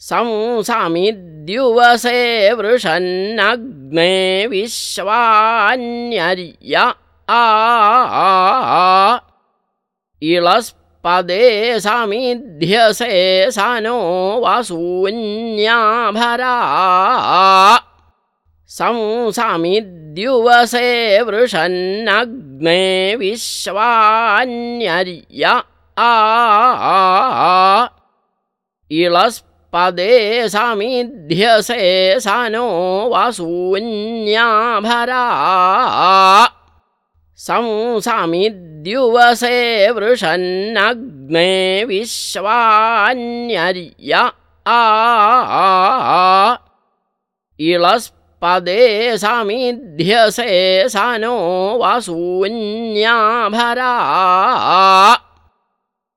संसामिद्युवसे वृषन्नग्ने विश्वान्यर्य आ। इळस्पदे समिध्यसे स नो वसून्याभरा। संसामिद्युवसे वृषन्नग्ने विश्वान्यर्य आ। इळस्पदे इळस्पदे समिध्यसे स नो संसामिद्युवसे वृषन्नग्ने विश्वान्यर्य। आ इळस्पदे स नो वसून्याभरा